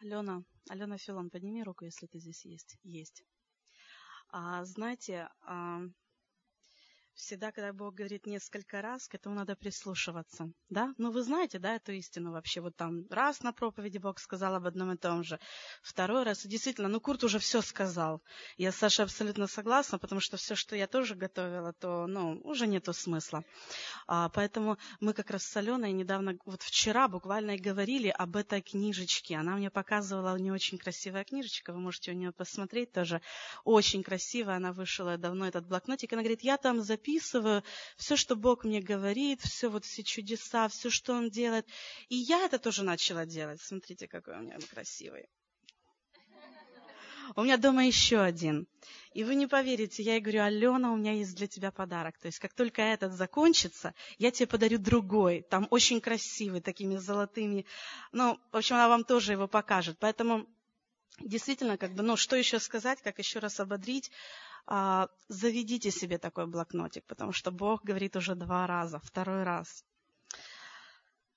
Алена, Алена Филон, подними руку, если ты здесь есть. Есть. А, знаете, всегда, когда Бог говорит несколько раз, к этому надо прислушиваться. Да? Ну, вы знаете, да, эту истину вообще. Вот там раз на проповеди Бог сказал об одном и том же. Второй раз. И действительно, ну, Курт уже все сказал. Я с Сашей абсолютно согласна, потому что все, что я тоже готовила, то, ну, уже нету смысла. А, поэтому мы как раз с Аленой недавно, вот вчера буквально и говорили об этой книжечке. Она мне показывала, у нее очень красивая книжечка, вы можете у нее посмотреть тоже. Очень красивая, она вышла давно, этот блокнотик. Она говорит, я там записывала записываю все, что Бог мне говорит, все вот все чудеса, все, что Он делает. И я это тоже начала делать. Смотрите, какой у меня красивый. У меня дома еще один. И вы не поверите, я ей говорю, Алена, у меня есть для тебя подарок. То есть, как только этот закончится, я тебе подарю другой. Там очень красивый, такими золотыми. Ну, в общем, она вам тоже его покажет. Поэтому, действительно, как бы, ну, что еще сказать, как еще раз ободрить заведите себе такой блокнотик, потому что Бог говорит уже два раза, второй раз.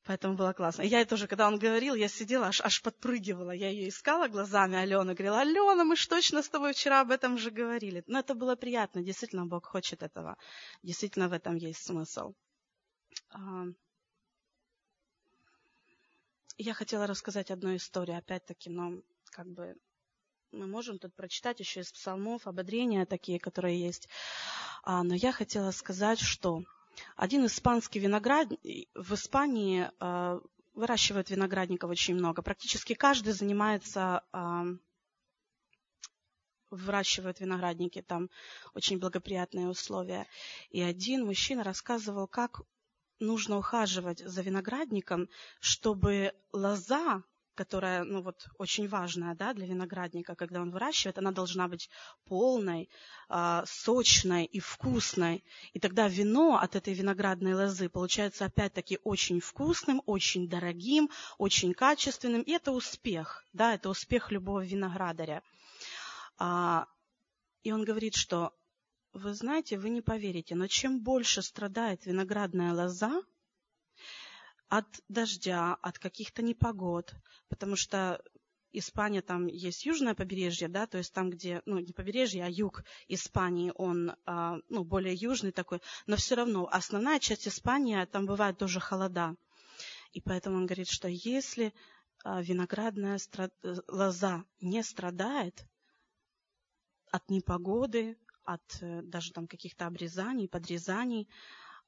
Поэтому было классно. Я тоже, когда он говорил, я сидела, аж, аж подпрыгивала. Я ее искала глазами, Алену, говорила, Алена, мы же точно с тобой вчера об этом же говорили. Но это было приятно, действительно, Бог хочет этого. Действительно, в этом есть смысл. А, я хотела рассказать одну историю, опять-таки, но как бы мы можем тут прочитать еще из псалмов, ободрения такие, которые есть. А, но я хотела сказать, что один испанский виноградник, в Испании а, выращивают виноградников очень много. Практически каждый занимается, а, выращивает виноградники, там очень благоприятные условия. И один мужчина рассказывал, как нужно ухаживать за виноградником, чтобы лоза которая, ну вот, очень важная, да, для виноградника, когда он выращивает, она должна быть полной, э, сочной и вкусной. И тогда вино от этой виноградной лозы получается опять-таки очень вкусным, очень дорогим, очень качественным. И это успех, да, это успех любого виноградаря. А, и он говорит, что вы знаете, вы не поверите, но чем больше страдает виноградная лоза, от дождя, от каких-то непогод, потому что Испания, там есть южное побережье, да, то есть там, где, ну, не побережье, а юг Испании, он, а, ну, более южный такой, но все равно основная часть Испании, там бывает тоже холода. И поэтому он говорит, что если а, виноградная страд... лоза не страдает от непогоды, от э, даже там каких-то обрезаний, подрезаний,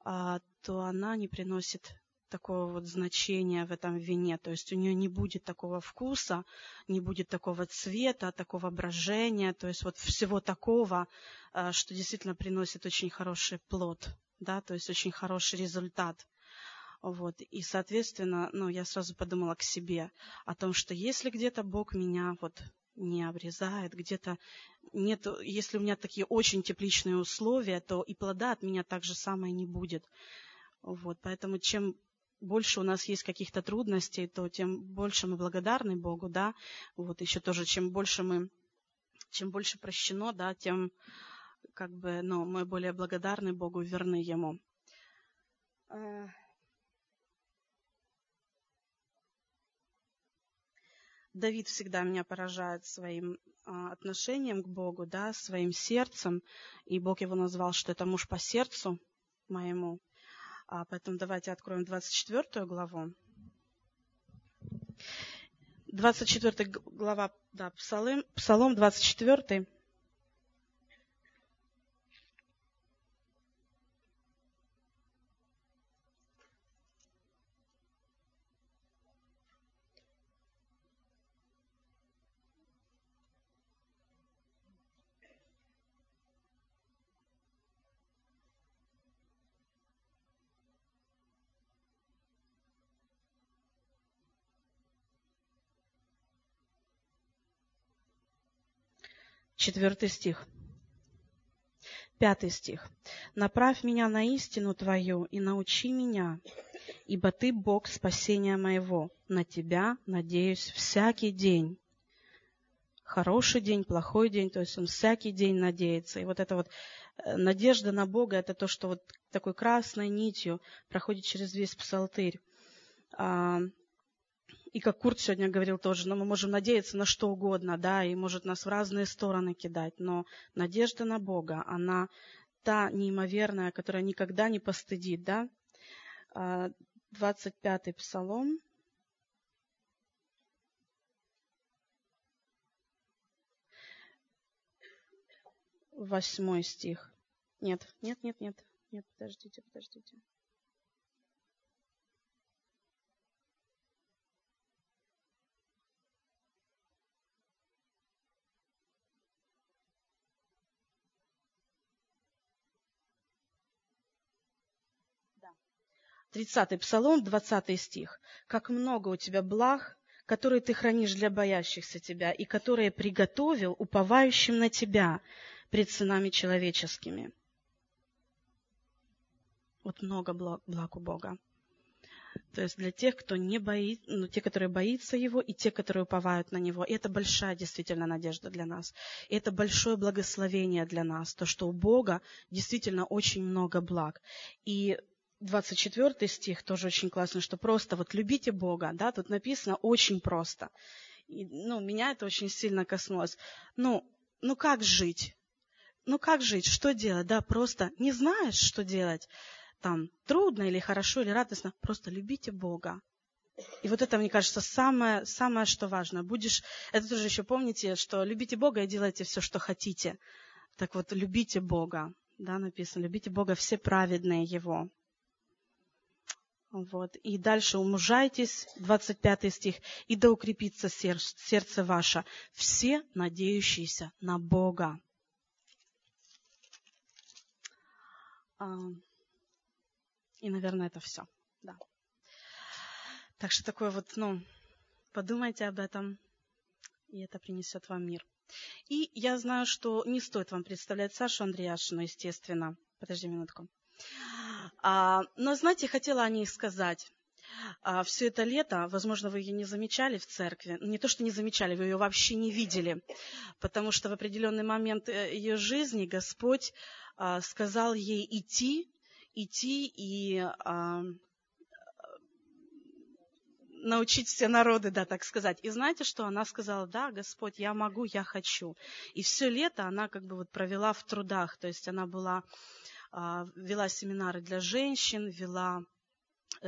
а, то она не приносит такого вот значения в этом вине. То есть у нее не будет такого вкуса, не будет такого цвета, такого брожения, то есть вот всего такого, э, что действительно приносит очень хороший плод, да, то есть очень хороший результат. Вот. И, соответственно, ну, я сразу подумала к себе о том, что если где-то Бог меня вот не обрезает, где-то нет, если у меня такие очень тепличные условия, то и плода от меня так же самое не будет. Вот, поэтому чем больше у нас есть каких-то трудностей, то тем больше мы благодарны Богу, да. Вот еще тоже, чем больше мы, чем больше прощено, да, тем как бы, ну, мы более благодарны Богу, верны Ему. А, Давид всегда меня поражает своим а, отношением к Богу, да, своим сердцем. И Бог его назвал, что это муж по сердцу моему. А поэтому давайте откроем 24 главу. 24 глава, да, Псалом, Псалом 24. Четвертый стих. Пятый стих. «Направь меня на истину Твою и научи меня, ибо Ты Бог спасения моего, на Тебя надеюсь всякий день». Хороший день, плохой день, то есть он всякий день надеется. И вот эта вот э, надежда на Бога, это то, что вот такой красной нитью проходит через весь псалтырь. И как Курт сегодня говорил тоже, но мы можем надеяться на что угодно, да, и может нас в разные стороны кидать, но надежда на Бога, она та неимоверная, которая никогда не постыдит, да. 25-й а, псалом. Восьмой стих. Нет, нет, нет, нет, нет, подождите, подождите. Тридцатый псалом, двадцатый стих. «Как много у тебя благ, которые ты хранишь для боящихся тебя, и которые приготовил уповающим на тебя пред сынами человеческими». Вот много благ, благ у Бога. То есть для тех, кто не боится, ну, те, которые боятся Его, и те, которые уповают на Него. И это большая действительно надежда для нас. И это большое благословение для нас, то, что у Бога действительно очень много благ. И 24 стих тоже очень классно, что просто вот любите Бога, да, тут написано очень просто. И, ну, меня это очень сильно коснулось. Ну, ну как жить? Ну как жить? Что делать? Да, просто не знаешь, что делать. Там трудно или хорошо, или радостно. Просто любите Бога. И вот это, мне кажется, самое, самое, что важно. Будешь, это тоже еще помните, что любите Бога и делайте все, что хотите. Так вот, любите Бога. Да, написано, любите Бога, все праведные Его. Вот. И дальше умужайтесь, 25 стих, и да укрепится сердце, сердце ваше, все надеющиеся на Бога. А, и, наверное, это все. Да. Так что такое вот, ну, подумайте об этом, и это принесет вам мир. И я знаю, что не стоит вам представлять Сашу Андреяшину, естественно. Подожди минутку. А, но, знаете, хотела о ней сказать. А, все это лето, возможно, вы ее не замечали в церкви. Не то, что не замечали, вы ее вообще не видели. Потому что в определенный момент э, ее жизни Господь а, сказал ей идти, идти и научить все народы, да, так сказать. И знаете, что она сказала, да, Господь, я могу, я хочу. И все лето она как бы вот провела в трудах, то есть она была вела семинары для женщин, вела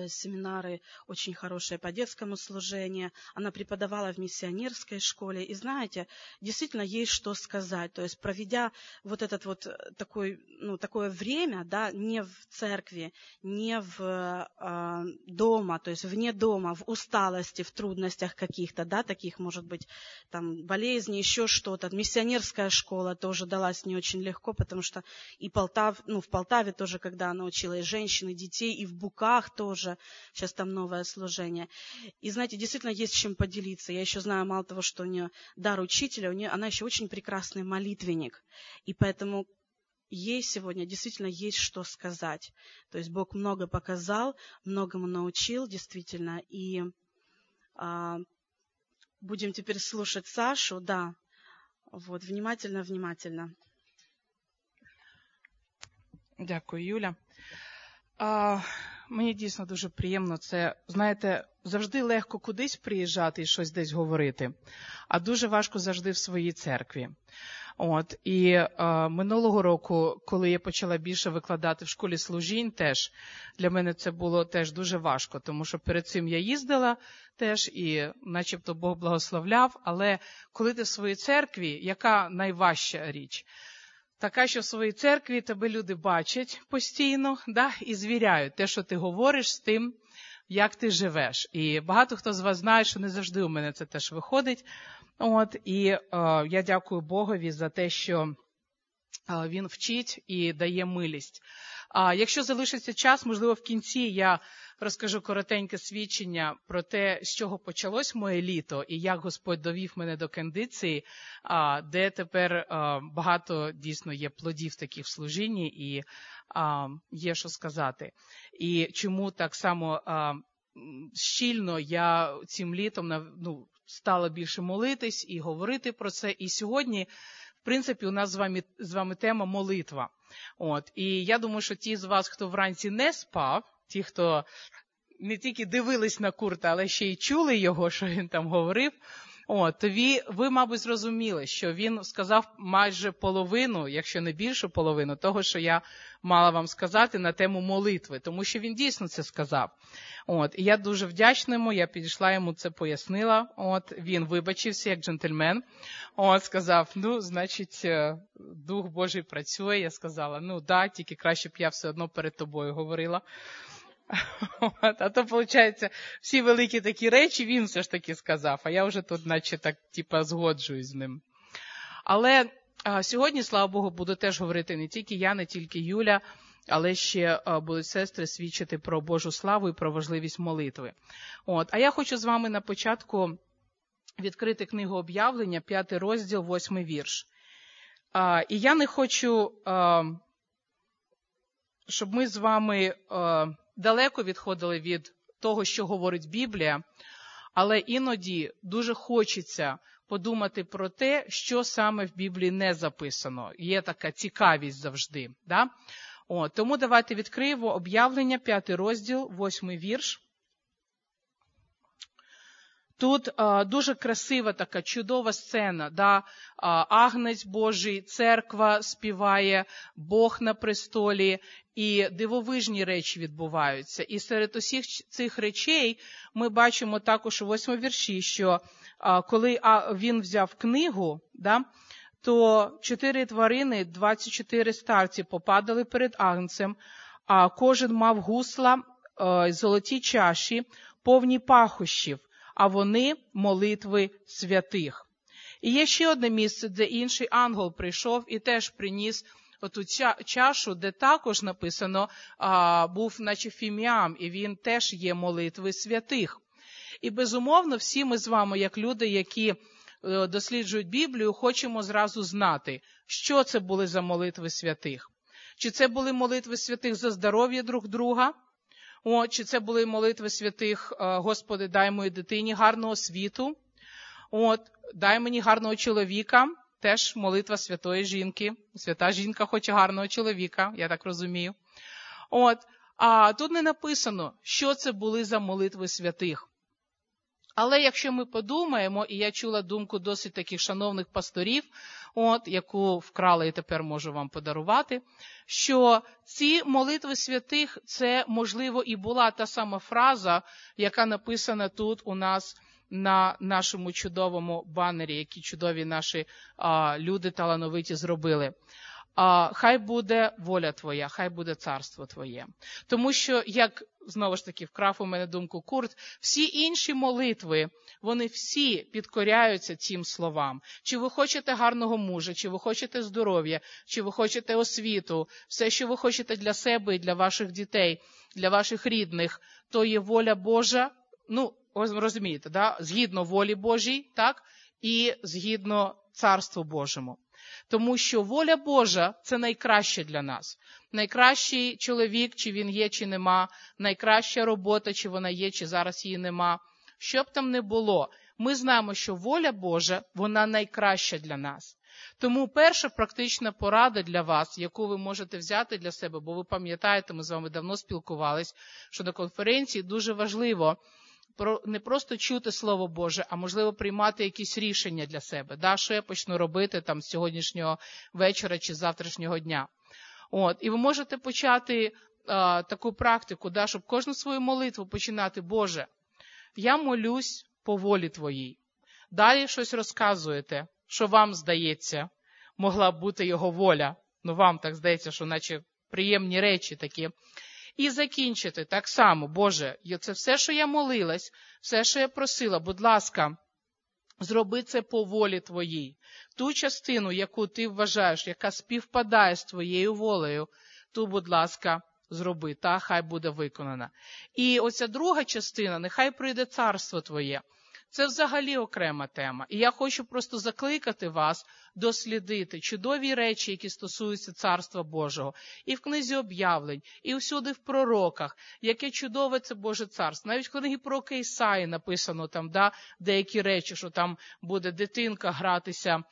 семинары очень хорошие по детскому служению. Она преподавала в миссионерской школе. И знаете, действительно есть что сказать. То есть, проведя вот этот вот э, такой, ну, такое время, да, не в церкви, не в э, дома, то есть вне дома, в усталости, в трудностях каких-то, да, таких, может быть, там, болезни, еще что-то. Миссионерская школа тоже далась не очень легко, потому что и Полтав, ну, в Полтаве тоже, когда она учила и женщин, и детей, и в Буках тоже, тоже сейчас там новое служение. И знаете, действительно есть чем поделиться. Я еще знаю, мало того, что у нее дар учителя, у нее, она еще очень прекрасный молитвенник. И поэтому ей сегодня действительно есть что сказать. То есть Бог много показал, многому научил действительно. И а, будем теперь слушать Сашу, да. Вот, внимательно, внимательно. Дякую, Юля. А, Мені дійсно дуже приємно це. Знаєте, завжди легко кудись приїжджати і щось десь говорити, а дуже важко завжди в своїй церкві. От і е, минулого року, коли я почала більше викладати в школі служінь, теж для мене це було теж дуже важко, тому що перед цим я їздила теж і, начебто, Бог благословляв. Але коли ти в своїй церкві, яка найважча річ? Така, що в своїй церкві тебе люди бачать постійно да, і звіряють те, що ти говориш з тим, як ти живеш. І багато хто з вас знає, що не завжди у мене це теж виходить. От, І е, я дякую Богові за те, що е, він вчить і дає милість. А якщо залишиться час, можливо, в кінці я розкажу коротеньке свідчення про те, з чого почалось моє літо, і як Господь довів мене до кондиції, де тепер багато дійсно є плодів таких в служінні, і є що сказати. І чому так само щільно я цим літом ну, стала більше молитись і говорити про це. І сьогодні. В принципі, у нас з вами з вами тема молитва. От і я думаю, що ті з вас, хто вранці не спав, ті, хто не тільки дивились на Курта, але ще й чули його, що він там говорив. О, то ви, ви, мабуть, зрозуміли, що він сказав майже половину, якщо не більшу половину, того, що я мала вам сказати на тему молитви, тому що він дійсно це сказав. От, І я дуже вдячна йому, я підійшла йому це пояснила. От, Він вибачився як джентльмен. От, Сказав: ну, значить, е, Дух Божий працює. Я сказала, ну да, тільки краще б я все одно перед тобою говорила. А то, виходить, всі великі такі речі він все ж таки сказав, а я вже тут, наче так, типа, згоджуюсь з ним. Але сьогодні, слава Богу, буду теж говорити не тільки я, не тільки Юля, але ще будуть сестри свідчити про Божу славу і про важливість молитви. От. А я хочу з вами на початку відкрити книгу об'явлення, п'ятий розділ, восьмий вірш. І я не хочу, щоб ми з вами далеко відходили від того, що говорить Біблія, але іноді дуже хочеться подумати про те, що саме в Біблії не записано. Є така цікавість завжди. Да? О, тому давайте відкриємо об'явлення, п'ятий розділ, восьмий вірш. Тут а, дуже красива така чудова сцена. Да? А, Агнець Божий, церква співає, Бог на престолі, і дивовижні речі відбуваються. І серед усіх цих речей ми бачимо також у восьмому вірші, що а, коли а, він взяв книгу, да, то чотири тварини, 24 старці попадали перед агнцем, а кожен мав гусла, а, золоті чаші, повні пахощів а вони молитви святих. І є ще одне місце, де інший ангел прийшов і теж приніс оту чашу, де також написано а, був, наче фіміам, і він теж є молитви святих. І безумовно, всі ми з вами, як люди, які е, досліджують Біблію, хочемо зразу знати, що це були за молитви святих. Чи це були молитви святих за здоров'я друг друга? О, Чи це були молитви святих, е, Господи, дай моїй дитині гарного світу. От, Дай мені гарного чоловіка, теж молитва святої жінки. Свята жінка хоче гарного чоловіка, я так розумію. От, А тут не написано, що це були за молитви святих. Але якщо ми подумаємо, і я чула думку досить таких шановних пасторів, от, яку вкрала і тепер можу вам подарувати, що ці молитви святих це, можливо, і була та сама фраза, яка написана тут у нас на нашому чудовому банері, які чудові наші а, люди талановиті зробили хай буде воля твоя, хай буде царство твоє. Тому що, як знову ж таки вкрав у мене думку Курт, всі інші молитви, вони всі підкоряються цим словам. Чи ви хочете гарного мужа, чи ви хочете здоров'я, чи ви хочете освіту, все, що ви хочете для себе і для ваших дітей, для ваших рідних, то є воля Божа. Ну, розумієте, да? згідно волі Божій, так, і згідно Царству Божому. Тому що воля Божа це найкраще для нас. Найкращий чоловік, чи він є, чи нема, найкраща робота, чи вона є, чи зараз її нема. Що б там не було, ми знаємо, що воля Божа, вона найкраща для нас. Тому перша практична порада для вас, яку ви можете взяти для себе, бо ви пам'ятаєте, ми з вами давно спілкувались, що на конференції дуже важливо не просто чути Слово Боже, а можливо приймати якісь рішення для себе. Да, Що я почну робити там з сьогоднішнього вечора чи з завтрашнього дня. От, І ви можете почати а, таку практику, да, щоб кожну свою молитву починати, Боже, я молюсь по волі Твоїй. Далі щось розказуєте, що вам здається, могла б бути його воля. Ну, вам так здається, що наче приємні речі такі. І закінчити так само, Боже, це все, що я молилась, все, що я просила, будь ласка, зроби це по волі Твоїй. Ту частину, яку ти вважаєш, яка співпадає з твоєю волею, ту, будь ласка, зроби, та хай буде виконана. І оця друга частина, нехай прийде царство Твоє. Це взагалі окрема тема. І я хочу просто закликати вас дослідити чудові речі, які стосуються Царства Божого, і в книзі об'явлень, і всюди в пророках, яке чудове це Боже царство. Навіть в книгі про Кейсаї написано там да, деякі речі, що там буде дитинка гратися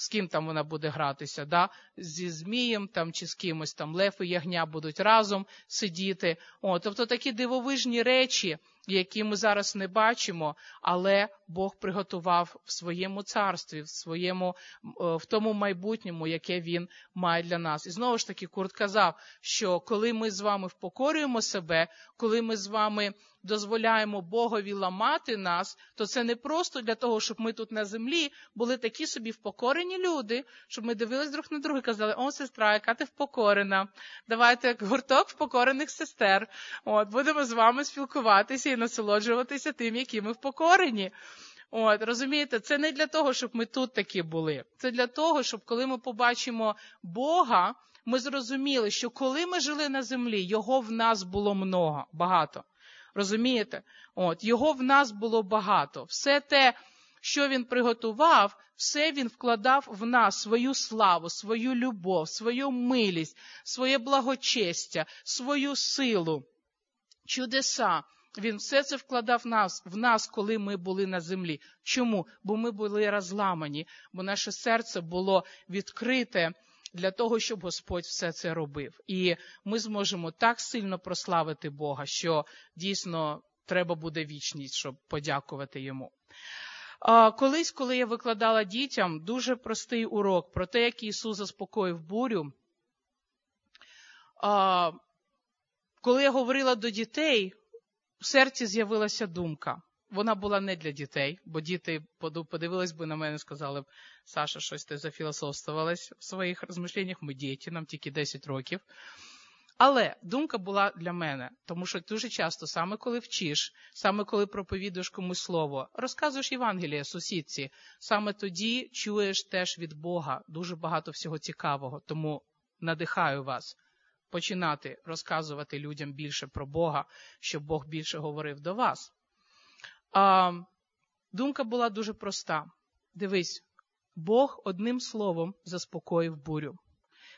з ким там вона буде гратися, да? зі Змієм там, чи з кимось там Лев і Ягня будуть разом сидіти. О, Тобто такі дивовижні речі, які ми зараз не бачимо, але Бог приготував в своєму царстві, в своєму е, в тому майбутньому, яке він має для нас. І знову ж таки, Курт казав, що коли ми з вами впокорюємо себе, коли ми з вами дозволяємо Богові ламати нас, то це не просто для того, щоб ми тут на землі були такі собі впокорені люди, щоб ми дивились друг на друга і казали, о, сестра, яка ти впокорена. Давайте гурток впокорених сестер. От, Будемо з вами спілкуватися і насолоджуватися тим, які ми впокорені. От, розумієте, це не для того, щоб ми тут такі були. Це для того, щоб коли ми побачимо Бога, ми зрозуміли, що коли ми жили на землі, його в нас було много, багато. Розумієте? От, Його в нас було багато. Все те, що він приготував, все він вкладав в нас свою славу, свою любов, свою милість, своє благочестя, свою силу, чудеса. Він все це вкладав нас, в нас, коли ми були на землі. Чому? Бо ми були розламані, бо наше серце було відкрите для того, щоб Господь все це робив. І ми зможемо так сильно прославити Бога, що дійсно треба буде вічність, щоб подякувати йому. Колись, коли я викладала дітям дуже простий урок про те, як Ісус заспокоїв бурю. Коли я говорила до дітей, в серці з'явилася думка. Вона була не для дітей, бо діти подивились би на мене і сказали б, Саша, щось ти зафілософствувалась в своїх розмишленнях, ми діти, нам тільки 10 років. Але думка була для мене, тому що дуже часто, саме коли вчиш, саме коли проповідуєш комусь слово, розказуєш Євангеліє сусідці, саме тоді чуєш теж від Бога дуже багато всього цікавого. Тому надихаю вас починати розказувати людям більше про Бога, щоб Бог більше говорив до вас. А, Думка була дуже проста. Дивись, Бог одним словом заспокоїв бурю.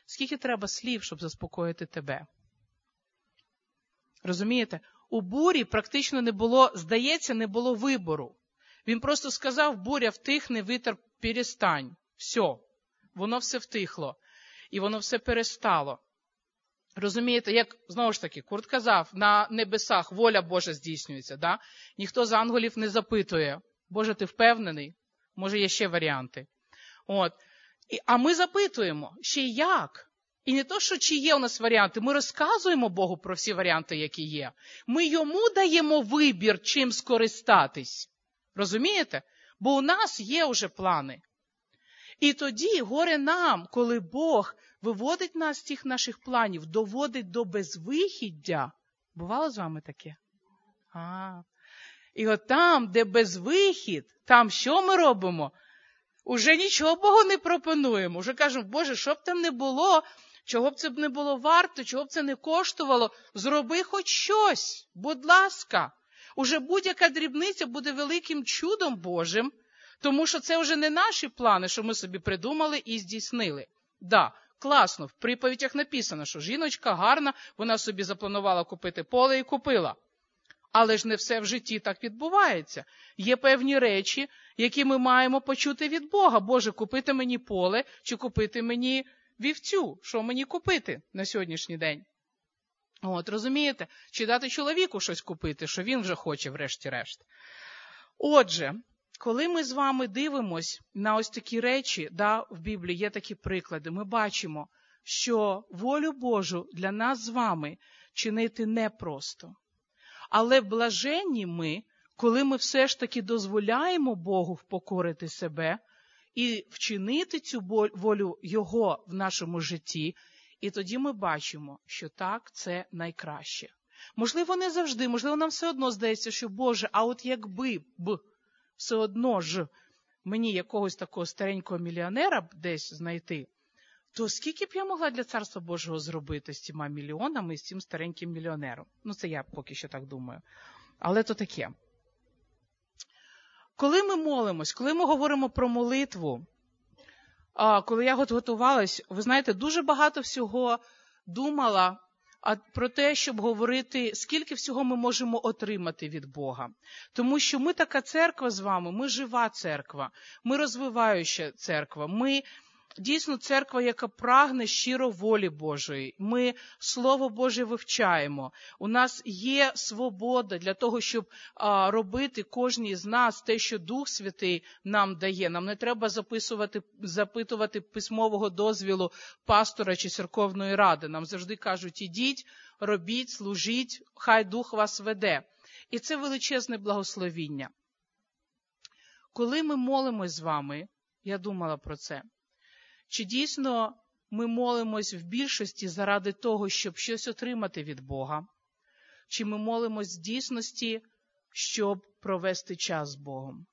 Скільки треба слів, щоб заспокоїти тебе? Розумієте? У бурі практично не було, здається, не було вибору. Він просто сказав: буря втихне, вітер перестань. Все, воно все втихло. І воно все перестало. Розумієте, як знову ж таки, Курт казав, на небесах воля Божа здійснюється. Да? Ніхто з ангелів не запитує, Боже, ти впевнений? Може, є ще варіанти. От. І, А ми запитуємо, ще як? І не то, що чи є у нас варіанти, ми розказуємо Богу про всі варіанти, які є. Ми йому даємо вибір, чим скористатись. Розумієте? Бо у нас є вже плани. І тоді горе нам, коли Бог виводить нас з цих наших планів, доводить до безвихіддя. Бувало з вами таке? А. І от там, де безвихід, там що ми робимо? Уже нічого Богу не пропонуємо. Уже кажемо, Боже, що б там не було, чого б це б не було варто, чого б це не коштувало, зроби хоч щось, будь ласка. Уже будь-яка дрібниця буде великим чудом Божим, тому що це вже не наші плани, що ми собі придумали і здійснили. Да, класно, в приповідях написано, що жіночка гарна, вона собі запланувала купити поле і купила. Але ж не все в житті так відбувається. Є певні речі, які ми маємо почути від Бога. Боже, купити мені поле чи купити мені вівцю. Що мені купити на сьогоднішній день? От, розумієте? Чи дати чоловіку щось купити, що він вже хоче, врешті-решт. Отже, коли ми з вами дивимось на ось такі речі, да, в Біблії є такі приклади, ми бачимо, що волю Божу для нас з вами чинити непросто. Але блаженні ми, коли ми все ж таки дозволяємо Богу впокорити себе і вчинити цю волю Його в нашому житті, і тоді ми бачимо, що так це найкраще. Можливо, не завжди, можливо, нам все одно здається, що Боже, а от якби б все одно ж мені якогось такого старенького мільйонера десь знайти, то скільки б я могла для царства Божого зробити з цими мільйонами і з цим стареньким мільйонером? Ну, це я поки що так думаю. Але то таке. Коли ми молимось, коли ми говоримо про молитву, коли я готувалась, ви знаєте, дуже багато всього думала а про те, щоб говорити, скільки всього ми можемо отримати від Бога. Тому що ми така церква з вами, ми жива церква, ми розвиваюча церква, ми дійсно церква, яка прагне щиро волі Божої. Ми Слово Боже вивчаємо. У нас є свобода для того, щоб робити кожній з нас те, що Дух Святий нам дає. Нам не треба записувати, запитувати письмового дозвілу пастора чи церковної ради. Нам завжди кажуть: ідіть, робіть, служіть, хай Дух вас веде. І це величезне благословіння. Коли ми молимось з вами, я думала про це. Чи дійсно ми молимось в більшості заради того, щоб щось отримати від Бога? Чи ми молимось в дійсності, щоб провести час з Богом?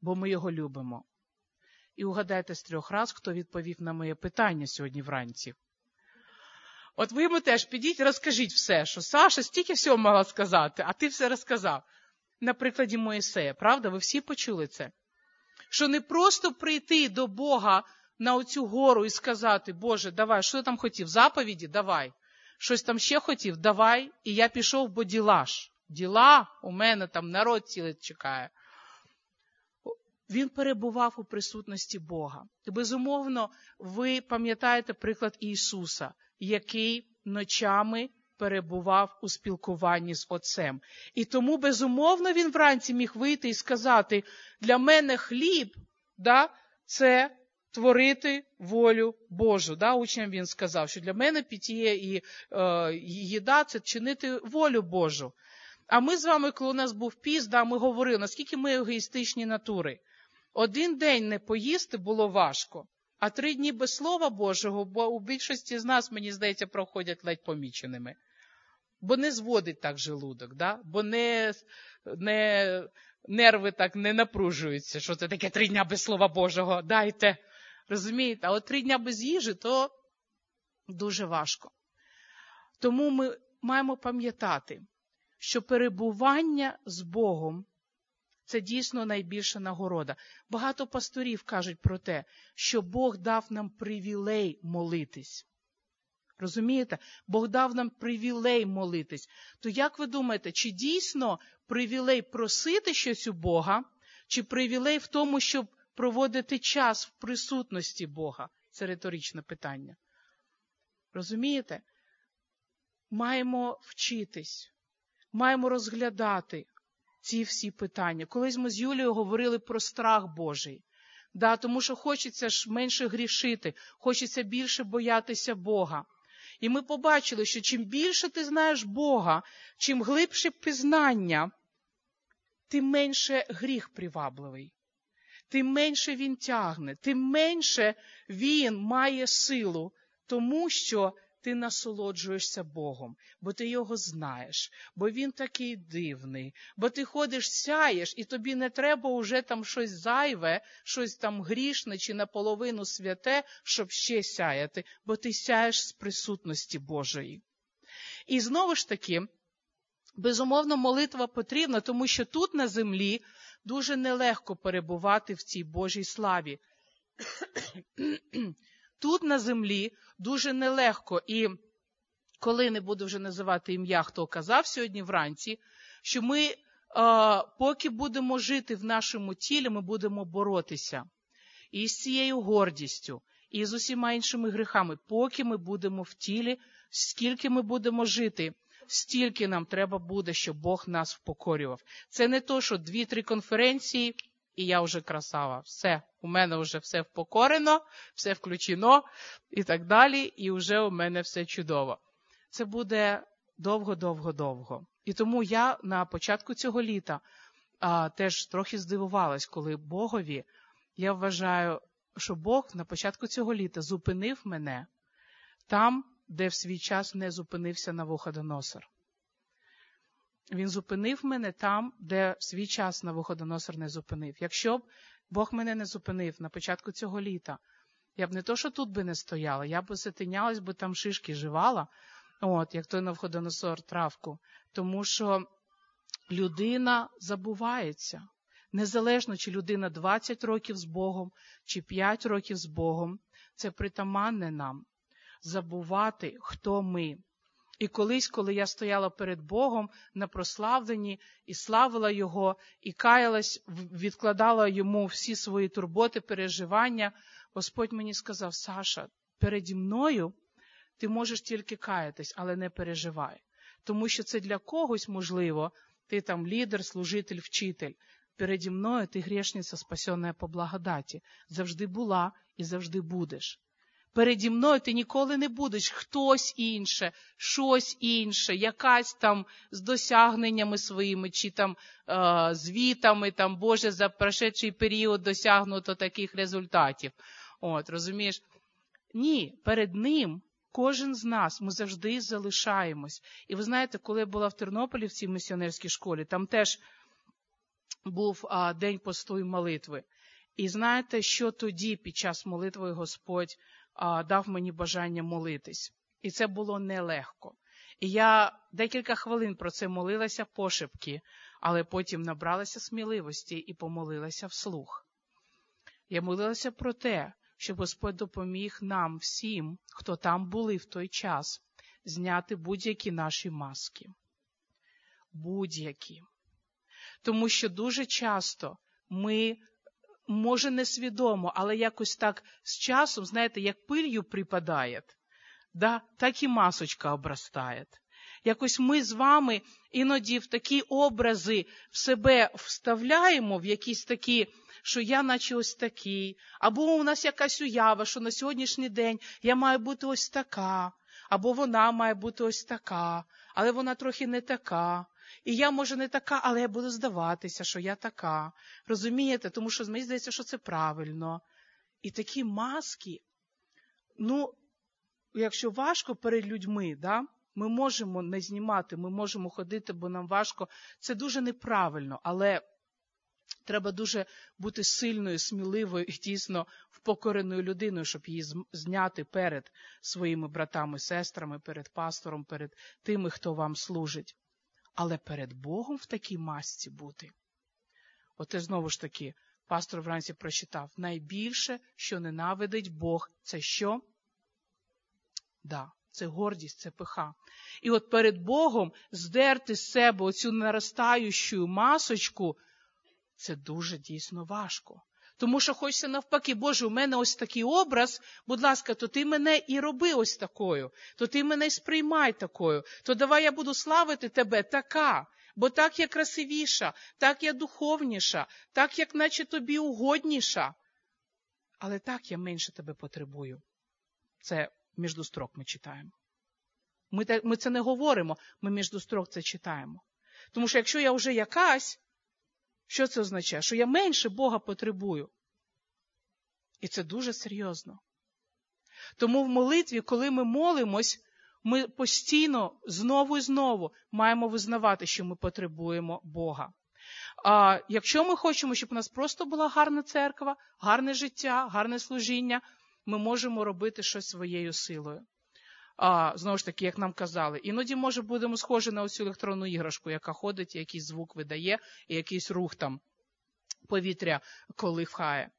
Бо ми його любимо. І угадайте з трьох раз, хто відповів на моє питання сьогодні вранці. От ви йому теж підіть, розкажіть все, що Саша стільки всього мала сказати, а ти все розказав. На прикладі Моїсея, правда? Ви всі почули це? Що не просто прийти до Бога на оцю гору і сказати, Боже, давай, що ти там хотів? Заповіді? Давай. Щось там ще хотів? Давай. І я пішов, бо діла ж. Діла, у мене там народ цілий чекає. Він перебував у присутності Бога. Безумовно, ви пам'ятаєте приклад Ісуса, який ночами перебував у спілкуванні з Отцем. І тому, безумовно, він вранці міг вийти і сказати: для мене хліб да, це творити волю Божу. Да? Учням він сказав, що для мене пітіє і е, їда це чинити волю Божу. А ми з вами, коли у нас був піст, да, ми говорили, наскільки ми егоїстичні натури. Один день не поїсти було важко, а три дні без Слова Божого, бо у більшості з нас, мені здається, проходять ледь поміченими. Бо не зводить так желудок, да? бо не, не, нерви так не напружуються, що це таке три дня без Слова Божого. Дайте. Розумієте, а от три дня без їжі то дуже важко. Тому ми маємо пам'ятати, що перебування з Богом це дійсно найбільша нагорода. Багато пасторів кажуть про те, що Бог дав нам привілей молитись. Розумієте? Бог дав нам привілей молитись. То як ви думаєте, чи дійсно привілей просити щось у Бога, чи привілей в тому, щоб проводити час в присутності Бога? Це риторичне питання. Розумієте? Маємо вчитись, маємо розглядати ці всі питання. Колись ми з Юлією говорили про страх Божий. Да, Тому що хочеться ж менше грішити, хочеться більше боятися Бога. І ми побачили, що чим більше ти знаєш Бога, чим глибше пізнання, тим менше гріх привабливий тим менше він тягне, тим менше він має силу, тому що ти насолоджуєшся Богом, бо ти його знаєш, бо він такий дивний, бо ти ходиш, сяєш, і тобі не треба уже там щось зайве, щось там грішне чи наполовину святе, щоб ще сяяти, бо ти сяєш з присутності Божої. І знову ж таки, безумовно, молитва потрібна, тому що тут на землі дуже нелегко перебувати в цій Божій славі. Тут на землі дуже нелегко, і коли не буду вже називати ім'я, хто казав сьогодні вранці, що ми, поки будемо жити в нашому тілі, ми будемо боротися і з цією гордістю, і з усіма іншими грехами, поки ми будемо в тілі, скільки ми будемо жити стільки нам треба буде, щоб Бог нас впокорював. Це не то, що дві-три конференції, і я вже красава. Все, у мене вже все впокорено, все включено і так далі, і вже у мене все чудово. Це буде довго-довго-довго. І тому я на початку цього літа а, теж трохи здивувалась, коли Богові, я вважаю, що Бог на початку цього літа зупинив мене там, де в свій час не зупинився Навуходоносор. Він зупинив мене там, де в свій час Навуходоносор не зупинив. Якщо б Бог мене не зупинив на початку цього літа, я б не то, що тут би не стояла, я б затинялась би там шишки живала, от, як той Навуходоносор травку. Тому що людина забувається. Незалежно, чи людина 20 років з Богом, чи 5 років з Богом, це притаманне нам забувати, хто ми. І колись, коли я стояла перед Богом на прославленні і славила Його, і каялась, відкладала йому всі свої турботи, переживання, Господь мені сказав, Саша, переді мною ти можеш тільки каятись, але не переживай. Тому що це для когось можливо, ти там лідер, служитель, вчитель. Переді мною ти грешниця, спасенна по благодаті. Завжди була і завжди будеш. Переді мною ти ніколи не будеш хтось інше, щось інше, якась там з досягненнями своїми, чи там е, звітами, там, Боже, за прошедший період досягнуто таких результатів. От, розумієш? Ні, перед ним кожен з нас ми завжди залишаємось. І ви знаєте, коли я була в Тернополі в цій місіонерській школі, там теж був а, день посту і молитви. І знаєте, що тоді, під час молитви, Господь дав мені бажання молитись. І це було нелегко. І я декілька хвилин про це молилася пошепки, але потім набралася сміливості і помолилася вслух. Я молилася про те, щоб Господь допоміг нам всім, хто там були в той час, зняти будь-які наші маски. Будь-які. Тому що дуже часто ми, може, несвідомо, але якось так з часом, знаєте, як пилью припадає, да, так і масочка обрастає. Якось ми з вами іноді в такі образи в себе вставляємо, в якісь такі, що я, наче ось такий, або у нас якась уява, що на сьогоднішній день я маю бути ось така, або вона має бути ось така, але вона трохи не така. І я, може, не така, але я буду здаватися, що я така. Розумієте? Тому що мені здається, що це правильно. І такі маски, ну, якщо важко перед людьми, да, ми можемо не знімати, ми можемо ходити, бо нам важко. Це дуже неправильно, але треба дуже бути сильною, сміливою і дійсно впокореною людиною, щоб її зняти перед своїми братами, сестрами, перед пастором, перед тими, хто вам служить. Але перед Богом в такій масці бути. Оте знову ж таки, пастор вранці прочитав: найбільше, що ненавидить Бог, це що? Да, це гордість, це пиха. І от перед Богом здерти з себе оцю наростаючу масочку, це дуже дійсно важко. Тому що хочеться навпаки, Боже, у мене ось такий образ, будь ласка, то ти мене і роби ось такою, то ти мене сприймай такою, то давай я буду славити тебе така, бо так я красивіша, так я духовніша, так, як наче тобі угодніша. Але так я менше тебе потребую. Це між строк ми читаємо. Ми це не говоримо, ми між строк це читаємо. Тому що якщо я вже якась, що це означає? Що я менше Бога потребую. І це дуже серйозно. Тому в молитві, коли ми молимось, ми постійно знову і знову маємо визнавати, що ми потребуємо Бога. А якщо ми хочемо, щоб у нас просто була гарна церква, гарне життя, гарне служіння, ми можемо робити щось своєю силою. А, Знову ж таки, як нам казали, іноді, може, будемо схожі на оцю електронну іграшку, яка ходить, якийсь звук видає, і якийсь рух там повітря колихає.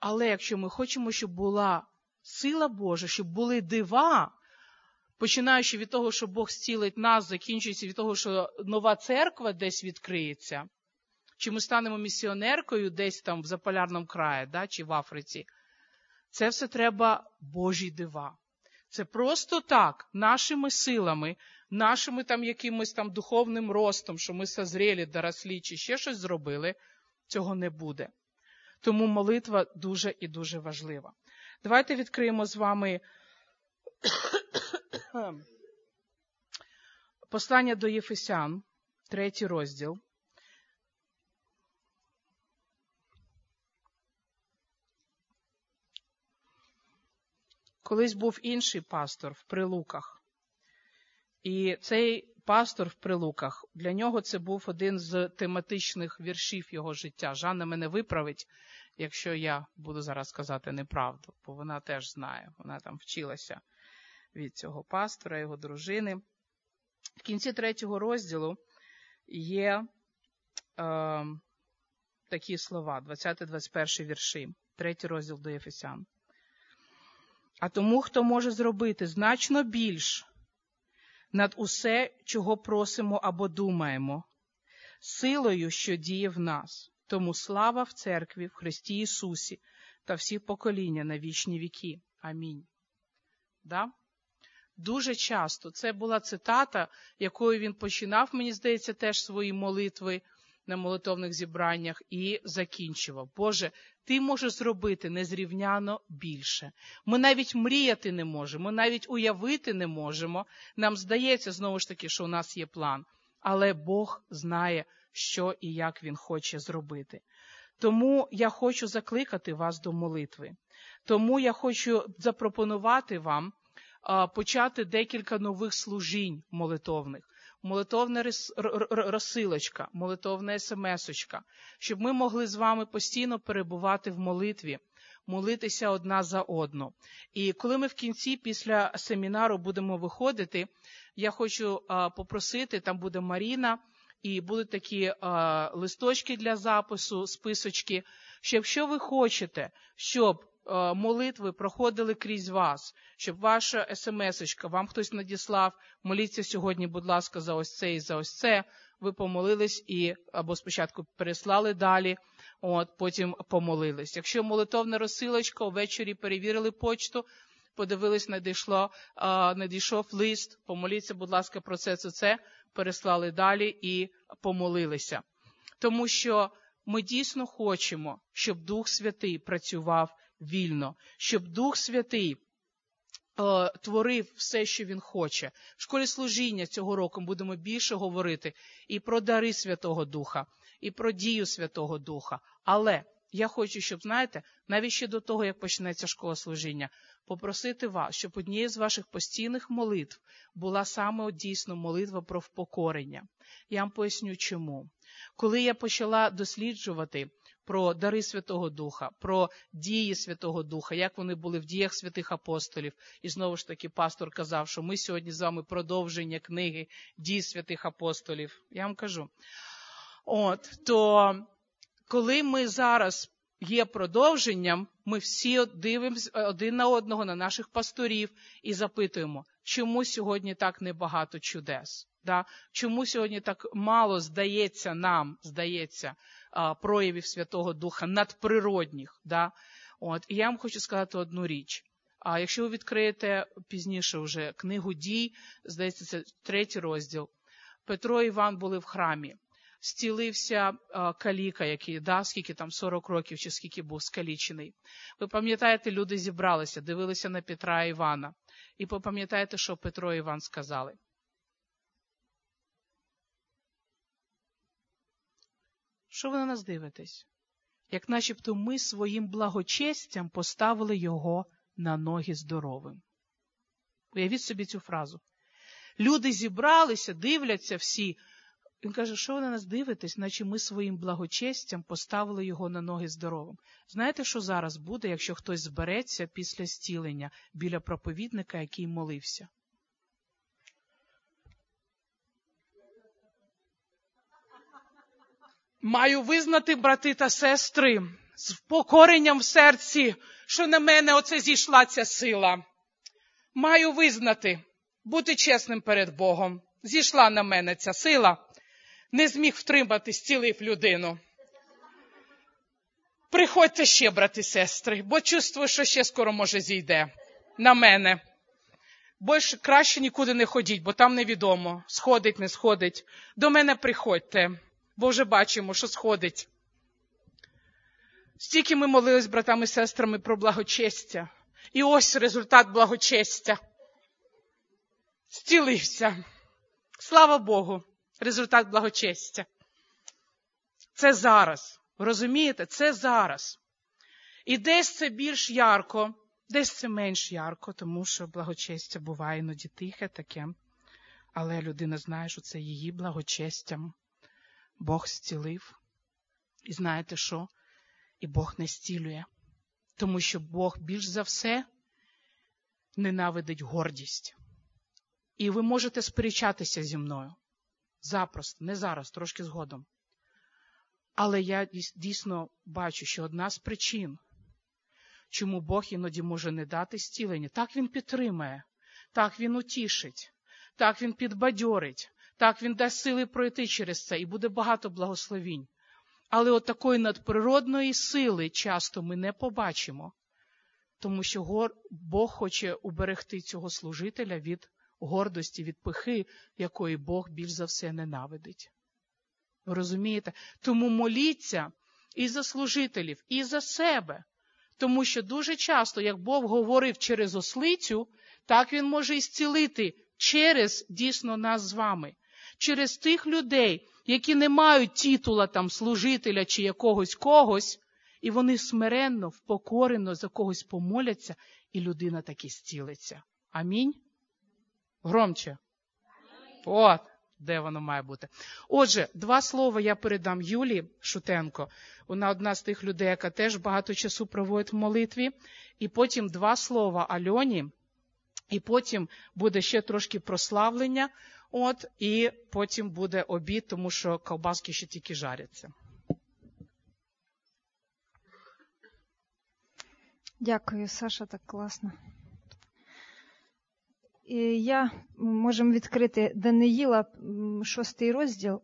Але якщо ми хочемо, щоб була сила Божа, щоб були дива, починаючи від того, що Бог зцілить нас, закінчуючи від того, що нова церква десь відкриється, чи ми станемо місіонеркою десь там в Заполярному краї, да, чи в Африці, це все треба Божі дива. Це просто так, нашими силами, нашими там якимось там духовним ростом, що ми созрілі, дорослі, чи ще щось зробили, цього не буде. Тому молитва дуже і дуже важлива. Давайте відкриємо з вами послання до Єфесян, третій розділ. Колись був інший пастор в Прилуках. І цей пастор в Прилуках, для нього це був один з тематичних віршів його життя. Жанна мене виправить, якщо я буду зараз казати неправду, бо вона теж знає, вона там вчилася від цього пастора, його дружини. В кінці третього розділу є е, такі слова, 20-21 вірші, третій розділ до Єфесян. А тому, хто може зробити значно більш над усе, чого просимо або думаємо, силою, що діє в нас. Тому слава в церкві, в Христі Ісусі, та всі покоління на вічні віки. Амінь. Да? Дуже часто це була цитата, якою він починав, мені здається, теж свої молитви на молитовних зібраннях і закінчував. Боже, ти можеш зробити незрівняно більше. Ми навіть мріяти не можемо, ми навіть уявити не можемо. Нам здається, знову ж таки, що у нас є план. Але Бог знає, що і як Він хоче зробити. Тому я хочу закликати вас до молитви. Тому я хочу запропонувати вам почати декілька нових служінь молитовних молитовна розсилочка, молитовна смс-очка, щоб ми могли з вами постійно перебувати в молитві, молитися одна за одну. І коли ми в кінці після семінару будемо виходити, я хочу попросити, там буде Маріна, і будуть такі листочки для запису, списочки, що якщо ви хочете, щоб молитви проходили крізь вас, щоб ваша смс-очка, вам хтось надіслав, моліться сьогодні, будь ласка, за ось це і за ось це. Ви помолились і або спочатку переслали далі, от потім помолились. Якщо молитовна розсилочка, ввечері перевірили почту, подивились, надійшло, надійшов лист, помоліться, будь ласка, про це, це, це, переслали далі і помолилися. Тому що ми дійсно хочемо, щоб Дух Святий працював вільно, щоб Дух Святий е, творив все, що він хоче. В школі служіння цього року будемо більше говорити і про дари Святого Духа, і про дію Святого Духа. Але я хочу, щоб, знаєте, навіть ще до того, як почнеться школа служіння, попросити вас, щоб однією з ваших постійних молитв була саме дійсно молитва про впокорення. Я вам поясню, чому. Коли я почала досліджувати про дари Святого Духа, про дії Святого Духа, як вони були в діях святих апостолів. І знову ж таки, пастор казав, що ми сьогодні з вами продовження книги дій святих апостолів. Я вам кажу. От, то коли ми зараз є продовженням, ми всі дивимося один на одного, на наших пасторів і запитуємо, чому сьогодні так небагато чудес? Да? Чому сьогодні так мало здається нам, здається, проявів Святого Духа надприродних. Да? От. І я вам хочу сказати одну річ. А якщо ви відкриєте пізніше вже книгу дій, здається, це третій розділ, Петро і Іван були в храмі. Стілився каліка, який да, скільки там 40 років чи скільки був скалічений. Ви пам'ятаєте, люди зібралися, дивилися на Петра і Івана. І пам'ятаєте, що Петро і Іван сказали? Що ви на нас дивитесь? Як начебто ми своїм благочестям поставили його на ноги здоровим. Уявіть собі цю фразу. Люди зібралися, дивляться всі. Він каже, що ви на нас дивитесь, наче ми своїм благочестям поставили його на ноги здоровим. Знаєте, що зараз буде, якщо хтось збереться після стілення біля проповідника, який молився? Маю визнати, брати та сестри, з покоренням в серці, що на мене оце зійшла ця сила. Маю визнати, бути чесним перед Богом. Зійшла на мене ця сила, не зміг втримати, зцілив людину. Приходьте ще, брати сестри, бо чувствую, що ще скоро може зійде на мене. Бо краще нікуди не ходіть, бо там невідомо, сходить, не сходить. До мене приходьте бо вже бачимо, що сходить. Стільки ми молились братами і сестрами про благочестя. І ось результат благочестя. Стілився. Слава Богу, результат благочестя. Це зараз. Розумієте? Це зараз. І десь це більш ярко, десь це менш ярко, тому що благочестя буває іноді тихе таке. Але людина знає, що це її благочестям. Бог зцілив. І знаєте що? І Бог не зцілює. Тому що Бог більш за все ненавидить гордість. І ви можете сперечатися зі мною. Запросто, не зараз, трошки згодом. Але я дійсно бачу, що одна з причин, чому Бог іноді може не дати зцілення, так Він підтримає, так Він утішить, так Він підбадьорить, так, він дасть сили пройти через це, і буде багато благословінь. Але от такої надприродної сили часто ми не побачимо, тому що Бог хоче уберегти цього служителя від гордості, від пихи, якої Бог більш за все ненавидить. Ви розумієте? Тому моліться і за служителів, і за себе. Тому що дуже часто, як Бог говорив через ослицю, так Він може і зцілити через дійсно нас з вами, через тих людей, які не мають титула там служителя чи якогось когось, і вони смиренно, впокорено за когось помоляться, і людина таки зцілиться. Амінь. Громче. От, де воно має бути. Отже, два слова я передам Юлі Шутенко. Вона одна з тих людей, яка теж багато часу проводить в молитві. І потім два слова Альоні. І потім буде ще трошки прославлення. От, і потім буде обід, тому що ковбаски ще тільки жаряться. Дякую, Саша, так класно. І я можемо відкрити Даниїла, шостий розділ.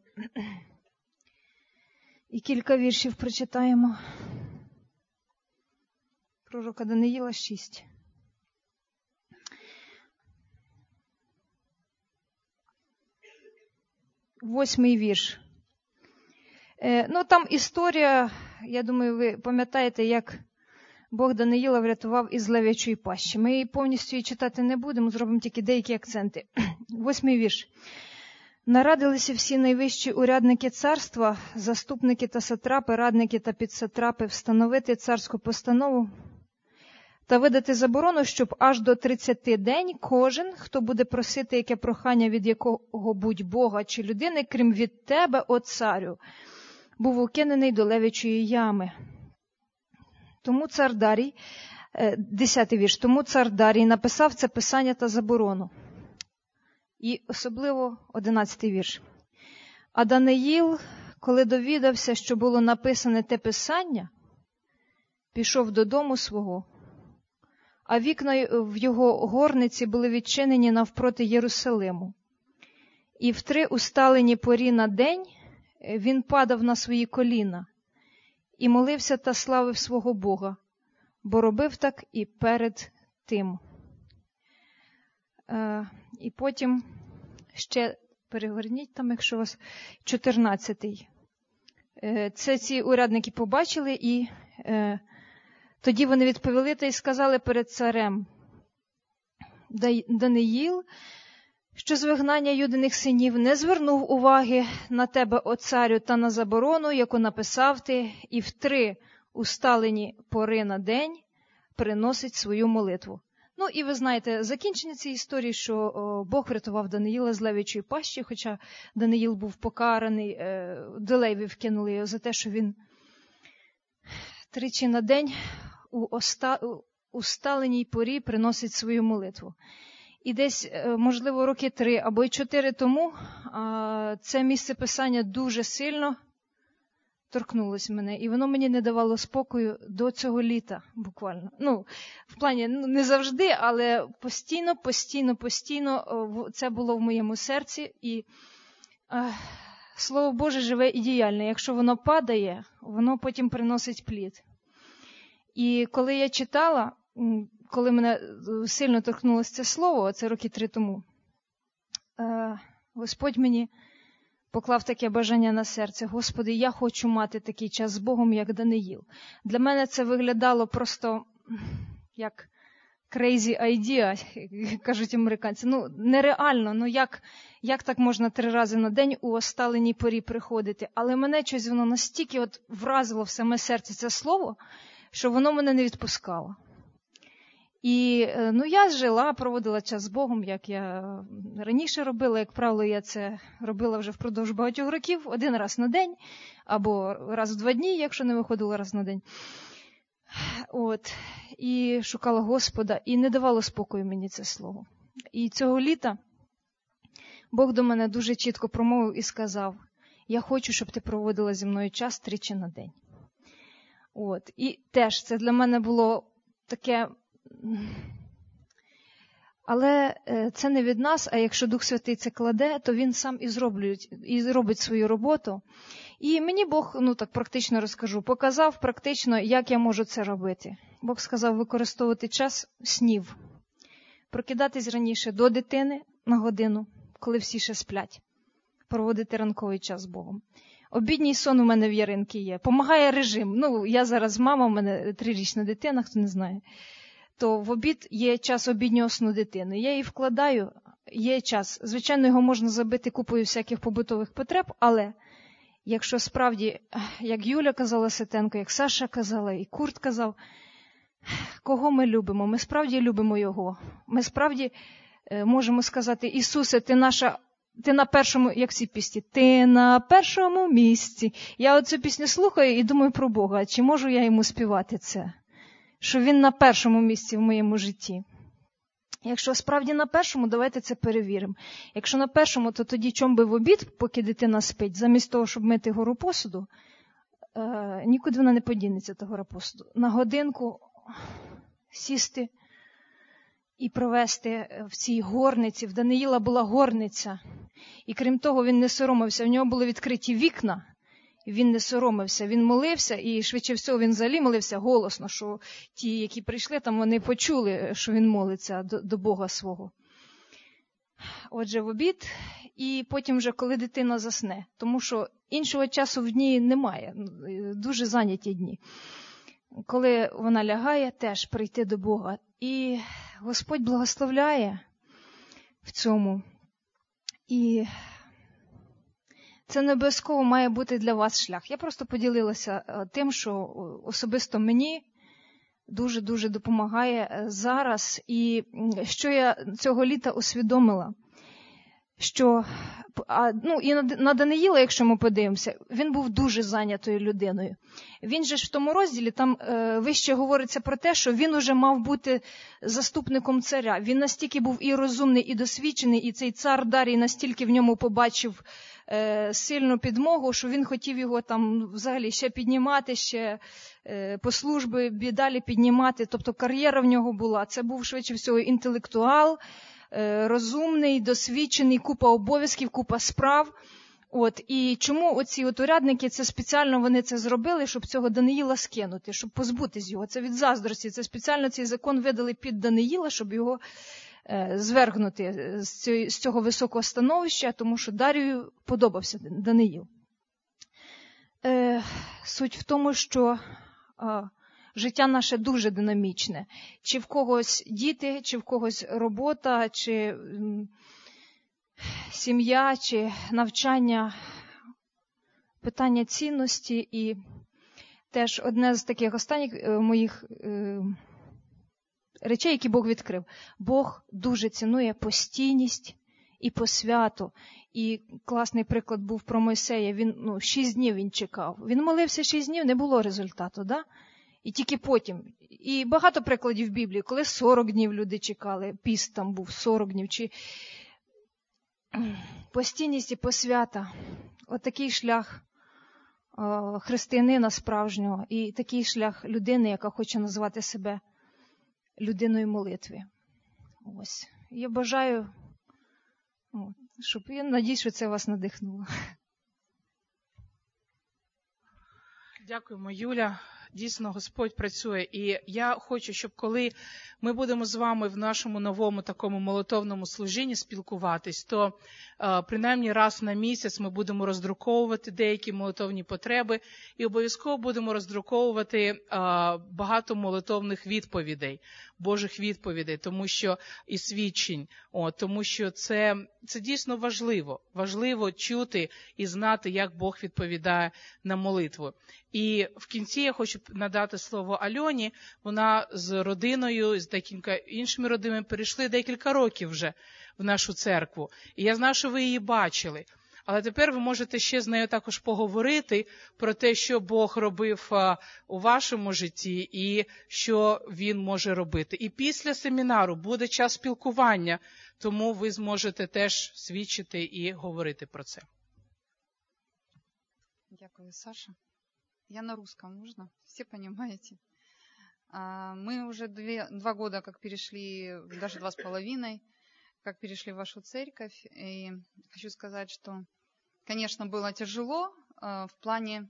І кілька віршів прочитаємо. Пророка Даниїла 6. Восьмий вірш. Е, ну, там історія, я думаю, ви пам'ятаєте, як Бог Даниїла врятував із лев'ячої пащі. Ми її повністю її читати не будемо, зробимо тільки деякі акценти. Восьмий вірш. Нарадилися всі найвищі урядники царства, заступники та сатрапи, радники та підсатрапи встановити царську постанову та видати заборону, щоб аж до 30 день кожен, хто буде просити яке прохання від якого будь Бога чи людини, крім від тебе, о царю, був укинений до левічої ями. Тому цар Дарій, е, десятий вірш, тому цар Дарій написав це писання та заборону. І особливо одинадцятий вірш. А Даниїл, коли довідався, що було написане те писання, пішов додому свого, а вікна в його горниці були відчинені навпроти Єрусалиму. І в три усталені порі на день е, він падав на свої коліна і молився та славив свого Бога, бо робив так і перед тим. Е, І потім ще переверніть там, якщо у вас 14-й. Е, це ці урядники побачили, і е, тоді вони відповіли та й сказали перед царем Даниїл, що з вигнання юдиних синів не звернув уваги на тебе, о царю, та на заборону, яку написав ти, і в три усталені пори на день приносить свою молитву. Ну і ви знаєте, закінчення цієї історії, що о, Бог врятував Даниїла з левічої пащі, хоча Даниїл був покараний, е, до леві вкинули його за те, що він тричі на день у оста... усталеній порі приносить свою молитву. І десь, е, можливо, роки три або й чотири тому це місце писання дуже сильно торкнулось мене, і воно мені не давало спокою до цього літа, буквально. Ну, в плані ну, не завжди, але постійно, постійно, постійно це було в моєму серці. І е, слово Боже живе і. Якщо воно падає, воно потім приносить плід. І коли я читала, коли мене е, сильно торкнулося це слово, це роки три тому, е, Господь мені поклав таке бажання на серце. Господи, я хочу мати такий час з Богом, як Даниїл. Для мене це виглядало просто як crazy idea, кажуть американці. Ну, нереально, ну як як так можна три рази на день у осталеній порі приходити? Але мене щось воно настільки от вразило в саме серце це слово, що воно мене не відпускало. І е, ну, я жила, проводила час з Богом, як я раніше робила. Як правило, я це робила вже впродовж багатьох років, один раз на день, або раз в два дні, якщо не виходила раз на день. От. І шукала Господа, і не давало спокою мені це слово. І цього літа Бог до мене дуже чітко промовив і сказав: Я хочу, щоб ти проводила зі мною час тричі на день. От. І теж це для мене було таке. Але е, це не від нас, а якщо Дух Святий це кладе, то він сам і зроблює, і зробить свою роботу. І мені Бог, ну так практично розкажу, показав практично, як я можу це робити. Бог сказав використовувати час снів, прокидатись раніше до дитини на годину, коли всі ще сплять, проводити ранковий час з Богом. Обідній сон у мене в яринки є. Помагає режим. Ну, я зараз мама, у мене трирічна дитина, хто не знає. То в обід є час обіднього сну дитини. Я її вкладаю, є час. Звичайно, його можна забити купою всяких побутових потреб, але якщо справді, як Юля казала Сетенко, як Саша казала, і Курт казав, кого ми любимо? Ми справді любимо Його. Ми справді можемо сказати, Ісусе, ти наша. Ти на першому, як всі пісні, ти на першому місці. Я оцю пісню слухаю і думаю про Бога, чи можу я йому співати це? Що він на першому місці в моєму житті. Якщо справді на першому, давайте це перевіримо. Якщо на першому, то тоді чом би в обід, поки дитина спить, замість того, щоб мити гору посуду, е, нікуди вона не подінеться, та гора посуду. На годинку сісти і провести в цій горниці. В Даниїла була горниця. І крім того, він не соромився. В нього були відкриті вікна. Він не соромився, він молився, і швидше всього він взагалі молився голосно, що ті, які прийшли, там вони почули, що він молиться до, до Бога свого. Отже, в обід, і потім вже коли дитина засне, тому що іншого часу в дні немає, дуже зайняті дні. Коли вона лягає, теж прийти до Бога. І Господь благословляє в цьому. І це не обов'язково має бути для вас шлях. Я просто поділилася е, тим, що особисто мені дуже-дуже допомагає е, зараз. І що я цього літа усвідомила, що а, ну, і на Даниїла, якщо ми подивимося, він був дуже зайнятою людиною. Він же ж в тому розділі там е, вище говориться про те, що він уже мав бути заступником царя. Він настільки був і розумний, і досвідчений, і цей цар Дарій настільки в ньому побачив е, сильну підмогу, що він хотів його там взагалі ще піднімати, ще е, по службі далі піднімати. Тобто кар'єра в нього була. Це був швидше всього інтелектуал. Е, розумний, досвідчений, купа обов'язків, купа справ. От і чому оці от урядники це спеціально вони це зробили, щоб цього Даниїла скинути, щоб позбутись його. Це від заздрості. Це спеціально цей закон видали під Даниїла, щоб його е, звергнути з цього високого становища, тому що Дарію подобався Даниїл. Е, Суть в тому, що життя наше дуже динамічне. Чи в когось діти, чи в когось робота, чи сім'я, чи навчання, питання цінності. І теж одне з таких останніх е, моїх е, речей, які Бог відкрив. Бог дуже цінує постійність і посвяту. І класний приклад був про Мойсея. Він ну, шість днів він чекав. Він молився шість днів, не було результату. Да? І тільки потім. І багато прикладів в Біблії, коли 40 днів люди чекали, піст там був 40 днів. чи Постійність і посвята. Отакий От шлях християнина справжнього і такий шлях людини, яка хоче назвати себе людиною молитви. Ось. Я бажаю, щоб я надіюсь, що це вас надихнуло. Дякуємо, Юля дійсно Господь працює. І я хочу, щоб коли ми будемо з вами в нашому новому такому молотовному служінні спілкуватись, то е, принаймні раз на місяць ми будемо роздруковувати деякі молитовні потреби і обов'язково будемо роздруковувати е, багато молитовних відповідей, Божих відповідей, тому що і свідчень, о, тому що це, це дійсно важливо. Важливо чути і знати, як Бог відповідає на молитву. І в кінці я хочу надати слово Альоні. Вона з родиною, з декілька іншими родинами перейшли декілька років вже в нашу церкву. І я знаю, що ви її бачили. Але тепер ви можете ще з нею також поговорити про те, що Бог робив у вашому житті і що він може робити. І після семінару буде час спілкування, тому ви зможете теж свідчити і говорити про це. Дякую, Саша. Я на русском, можно? Все понимаете? Мы уже две, два года как перешли, даже два с половиной, как перешли в вашу церковь. И хочу сказать, что, конечно, было тяжело э, в плане...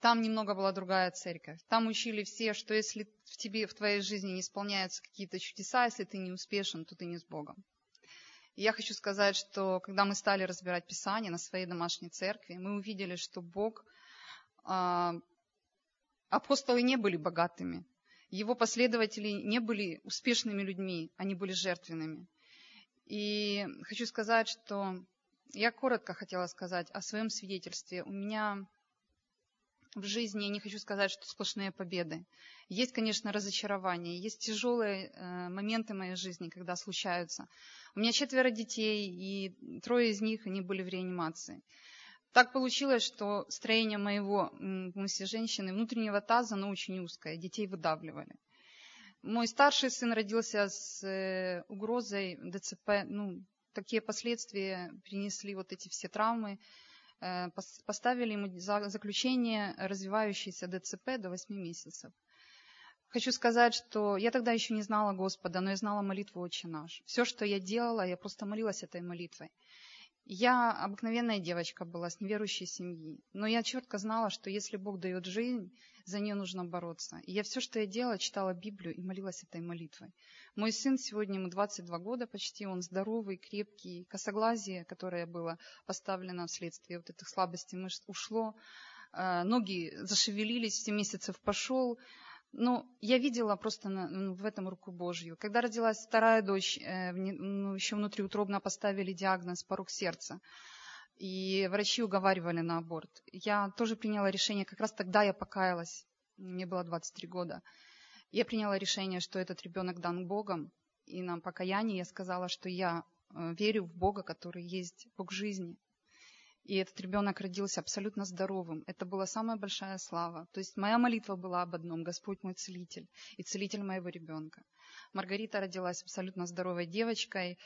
Там немного была другая церковь. Там учили все, что если в тебе, в твоей жизни не исполняются какие-то чудеса, если ты не успешен, то ты не с Богом. И я хочу сказать, что когда мы стали разбирать Писание на своей домашней церкви, мы увидели, что Бог... Э, апостолы не были богатыми. Его последователи не были успешными людьми, они были жертвенными. И хочу сказать, что я коротко хотела сказать о своем свидетельстве. У меня в жизни, я не хочу сказать, что сплошные победы. Есть, конечно, разочарования, есть тяжелые э, моменты моей жизни, когда случаются. У меня четверо детей, и трое из них, они были в реанимации. Так получилось, что строение моего, в смысле, женщины, внутреннего таза, оно очень узкое, детей выдавливали. Мой старший сын родился с э, угрозой ДЦП. Ну, такие последствия принесли вот эти все травмы. Э, поставили ему заключение развивающийся ДЦП до 8 месяцев. Хочу сказать, что я тогда еще не знала Господа, но я знала молитву «Отче наш». Все, что я делала, я просто молилась этой молитвой. Я обыкновенная девочка была с неверующей семьи, но я четко знала, что если Бог дает жизнь, за нее нужно бороться. И я все, что я делала, читала Библию и молилась этой молитвой. Мой сын сегодня, ему 22 года почти, он здоровый, крепкий, косоглазие, которое было поставлено вследствие вот этих слабостей мышц, ушло, э, ноги зашевелились, 7 месяцев пошел, ну, я видела просто на, в этом руку Божью. Когда родилась вторая дочь, э, ну, еще внутриутробно поставили диагноз порог сердца. И врачи уговаривали на аборт. Я тоже приняла решение, как раз тогда я покаялась. Мне было 23 года. Я приняла решение, что этот ребенок дан Богом. И на покаянии я сказала, что я э, верю в Бога, который есть Бог жизни и этот ребенок родился абсолютно здоровым. Это была самая большая слава. То есть моя молитва была об одном. Господь мой целитель и целитель моего ребенка. Маргарита родилась абсолютно здоровой девочкой.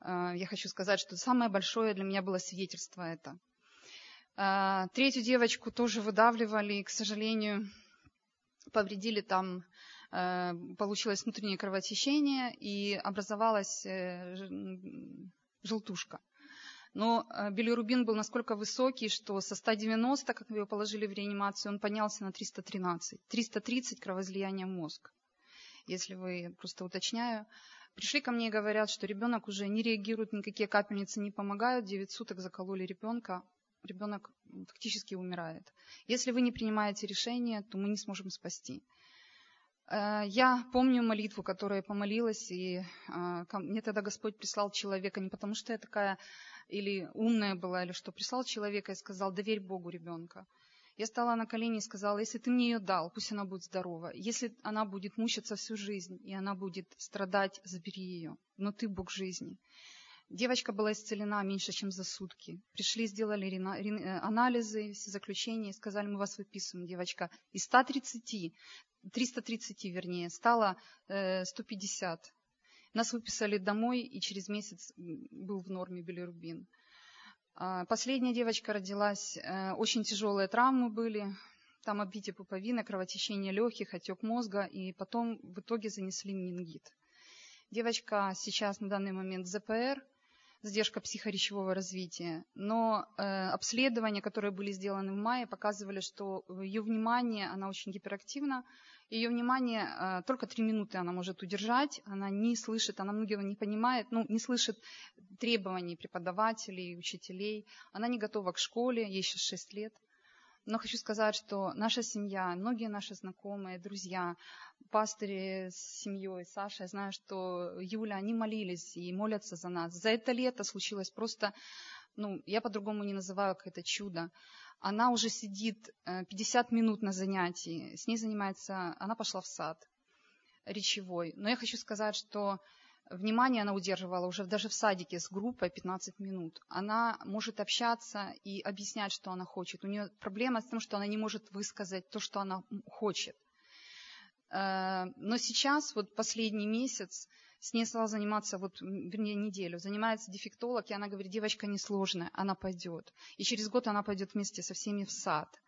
А, я хочу сказать, что самое большое для меня было свидетельство это. А, третью девочку тоже выдавливали, и, к сожалению, повредили там а, получилось внутреннее кровотечение и образовалась э, желтушка. Но э, билирубин был насколько высокий, что со 190, как его положили в реанимацию, он поднялся на 313. 330 кровоизлияния в мозг. Если вы, просто уточняю. Пришли ко мне и говорят, что ребенок уже не реагирует, никакие капельницы не помогают. 9 суток закололи ребенка. Ребенок фактически умирает. Если вы не принимаете решение, то мы не сможем спасти. Э, я помню молитву, которую я помолилась, и э, мне тогда Господь прислал человека не потому, что я такая или умная была, или что, прислал человека и сказал, доверь Богу ребенка. Я стала на колени и сказала, если ты мне ее дал, пусть она будет здорова. Если она будет мучиться всю жизнь, и она будет страдать, забери ее. Но ты Бог жизни. Девочка была исцелена меньше, чем за сутки. Пришли, сделали э, анализы, все заключения, и сказали, мы вас выписываем, девочка. Из 130, 330 вернее, стало 150. Нас выписали домой, и через месяц был в норме билирубин. А, последняя девочка родилась, э, очень тяжелые травмы были, там обитие пуповины, кровотечение легких, отек мозга, и потом в итоге занесли менингит. Девочка сейчас на данный момент ЗПР, задержка психоречевого развития, но э, обследования, которые были сделаны в мае, показывали, что ее внимание, она очень гиперактивна, ее внимание э, только три минуты она может удержать, она не слышит, она многого не понимает, ну, не слышит требований преподавателей, учителей, она не готова к школе, ей сейчас 6 лет. Но хочу сказать, что наша семья, многие наши знакомые, друзья, пастыри с семьей, Саша, я знаю, что Юля, они молились и молятся за нас. За это лето случилось просто, ну, я по-другому не называю, как это чудо она уже сидит 50 э, минут на занятии, с ней занимается, она пошла в сад речевой. Но я хочу сказать, что внимание она удерживала уже даже в садике с группой 15 минут. Она может общаться и объяснять, что она хочет. У нее проблема с тем, что она не может высказать то, что она хочет. Э, но сейчас, вот последний месяц, с ней стала заниматься, вот, вернее, неделю, занимается дефектолог, и она говорит, девочка несложная, она пойдет. И через год она пойдет вместе со всеми в сад.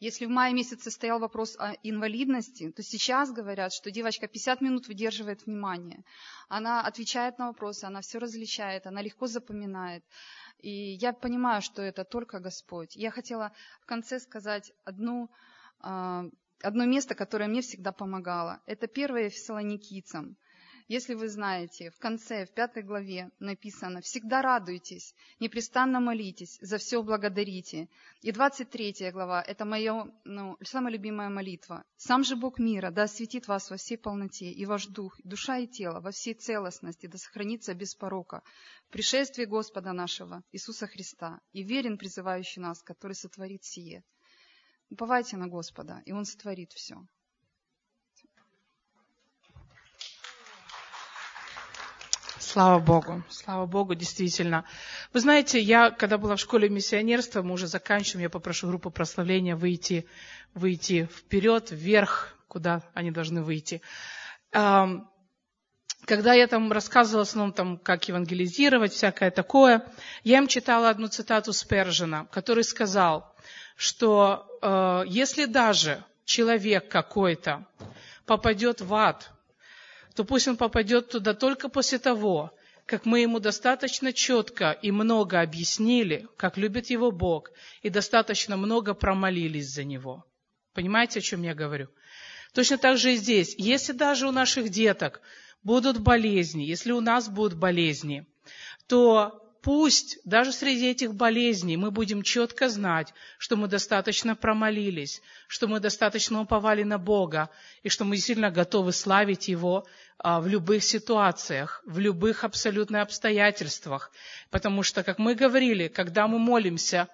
Если в мае месяце стоял вопрос о инвалидности, то сейчас говорят, что девочка 50 минут выдерживает внимание. Она отвечает на вопросы, она все различает, она легко запоминает. И я понимаю, что это только Господь. Я хотела в конце сказать одну, а, одно место, которое мне всегда помогало. Это первое Фессалоникийцам. Если вы знаете, в конце, в пятой главе написано «Всегда радуйтесь, непрестанно молитесь, за все благодарите». И 23 глава – это моя ну, самая любимая молитва. «Сам же Бог мира да осветит вас во всей полноте, и ваш дух, душа и тело во всей целостности да сохранится без порока в пришествии Господа нашего Иисуса Христа, и верен призывающий нас, который сотворит сие». Уповайте на Господа, и Он сотворит все. Слава Богу, слава Богу, действительно. Вы знаете, я, когда была в школе миссионерства, мы уже заканчиваем, я попрошу группу прославления выйти, выйти вперед, вверх, куда они должны выйти. Когда я там рассказывала в основном, там, как евангелизировать, всякое такое, я им читала одну цитату Спержина, который сказал, что э, если даже человек какой-то попадет в ад то пусть он попадет туда только после того, как мы ему достаточно четко и много объяснили, как любит его Бог, и достаточно много промолились за него. Понимаете, о чем я говорю? Точно так же и здесь. Если даже у наших деток будут болезни, если у нас будут болезни, то Пусть даже среди этих болезней мы будем четко знать, что мы достаточно промолились, что мы достаточно уповали на Бога, и что мы действительно готовы славить Его в любых ситуациях, в любых абсолютно обстоятельствах. Потому что, как мы говорили, когда мы молимся,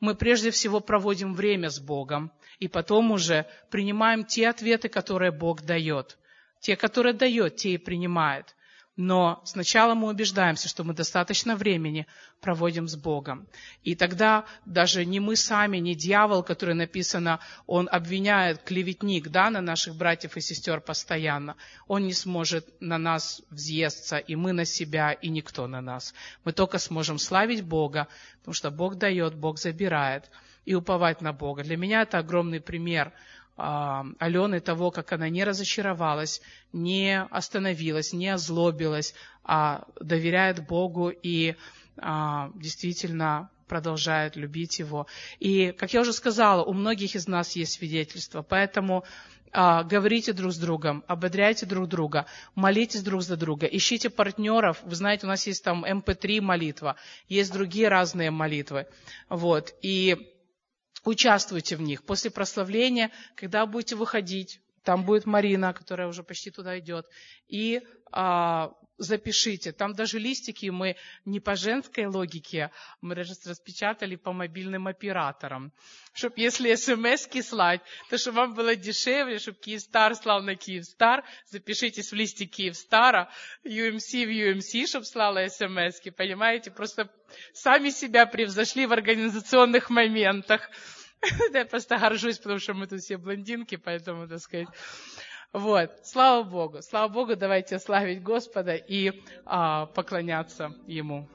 мы прежде всего проводим время с Богом, и потом уже принимаем те ответы, которые Бог дает. Те, которые дает, те и принимает. Но сначала мы убеждаемся, что мы достаточно времени проводим с Богом. И тогда даже не мы сами, не дьявол, который написано, он обвиняет клеветник да, на наших братьев и сестер постоянно, он не сможет на нас взъесться, и мы на себя, и никто на нас. Мы только сможем славить Бога, потому что Бог дает, Бог забирает, и уповать на Бога. Для меня это огромный пример – Алены того, как она не разочаровалась, не остановилась, не озлобилась, а доверяет Богу и а, действительно продолжает любить Его. И, как я уже сказала, у многих из нас есть свидетельство, поэтому а, говорите друг с другом, ободряйте друг друга, молитесь друг за друга, ищите партнеров. Вы знаете, у нас есть там МП3 молитва, есть другие разные молитвы. Вот. И Участвуйте в них. После прославления, когда будете выходить, там будет Марина, которая уже почти туда идет, и а, запишите. Там даже листики мы не по женской логике, мы распечатали по мобильным операторам. Чтобы если смс слать, то чтобы вам было дешевле, чтобы Киевстар слал на Киевстар, запишитесь в листик Киевстара, UMC в UMC, чтобы слала смс понимаете? Просто сами себя превзошли в организационных моментах. Я просто горжусь, потому что мы тут все блондинки, поэтому, так сказать. Вот, слава Богу, слава Богу, давайте славить Господа и а, поклоняться Ему.